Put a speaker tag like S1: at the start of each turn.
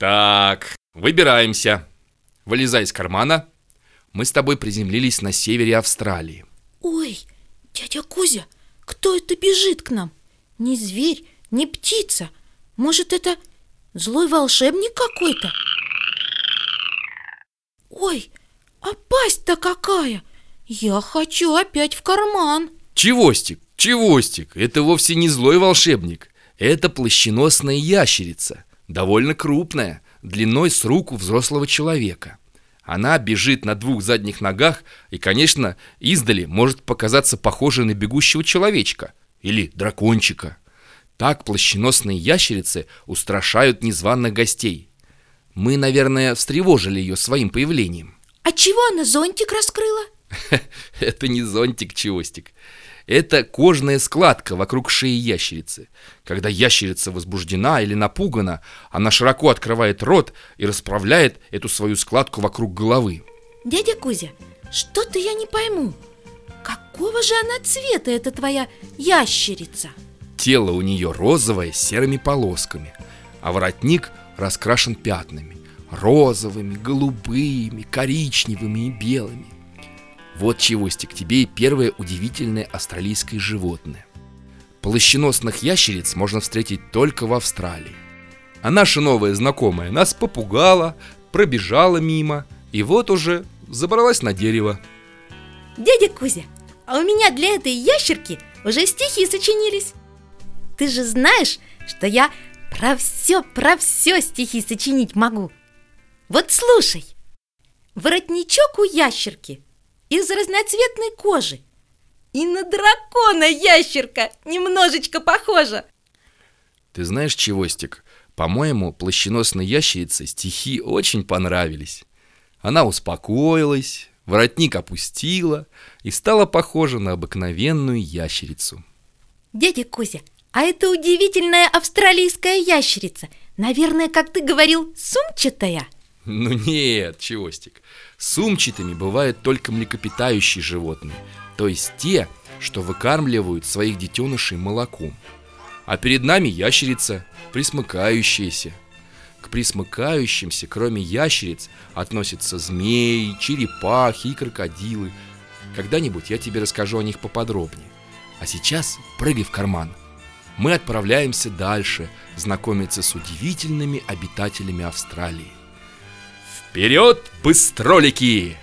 S1: Так, выбираемся. Вылезай из кармана. Мы с тобой приземлились на севере Австралии.
S2: Ой, дядя Кузя, кто это бежит к нам? Не зверь, не птица. Может, это злой волшебник какой-то? Ой, а пасть-то какая! Я хочу опять в карман.
S1: Чевостик, чевостик, это вовсе не злой волшебник. Это плащеносная ящерица, довольно крупная, длиной с руку взрослого человека. Она бежит на двух задних ногах и, конечно, издали может показаться похожей на бегущего человечка или дракончика. Так плащеносные ящерицы устрашают незваных гостей. Мы, наверное, встревожили ее своим появлением.
S2: А чего она зонтик раскрыла?
S1: Это не зонтик, чевостик. Это кожная складка вокруг шеи ящерицы. Когда ящерица возбуждена или напугана, она широко открывает рот и расправляет эту свою складку вокруг головы.
S2: Дядя Кузя, что-то я не пойму. Какого же она цвета, эта твоя ящерица?
S1: Тело у нее розовое с серыми полосками, а воротник раскрашен пятнами. Розовыми, голубыми, коричневыми и белыми. Вот тебе и первое удивительное австралийское животное. Плащеносных ящериц можно встретить только в Австралии. А наша новая знакомая нас попугала, пробежала мимо и вот уже забралась на дерево.
S2: Дядя Кузя, а у меня для этой ящерки уже стихи сочинились. Ты же знаешь, что я про все, про все стихи сочинить могу. Вот слушай. Воротничок у ящерки из разноцветной кожи. И на дракона ящерка немножечко похожа.
S1: Ты знаешь, Чевостик, по-моему, плащеносной ящерице стихи очень понравились. Она успокоилась, воротник опустила и стала похожа на обыкновенную ящерицу.
S2: Дядя Кузя, а это удивительная австралийская ящерица. Наверное, как ты говорил, сумчатая.
S1: Ну нет, Чевостик, сумчатыми бывают только млекопитающие животные, то есть те, что выкармливают своих детенышей молоком. А перед нами ящерица, присмыкающаяся. К присмыкающимся, кроме ящериц, относятся змеи, черепахи и крокодилы. Когда-нибудь я тебе расскажу о них поподробнее. А сейчас прыгай в карман. Мы отправляемся дальше, знакомиться с удивительными обитателями Австралии. Вперед, быстролики!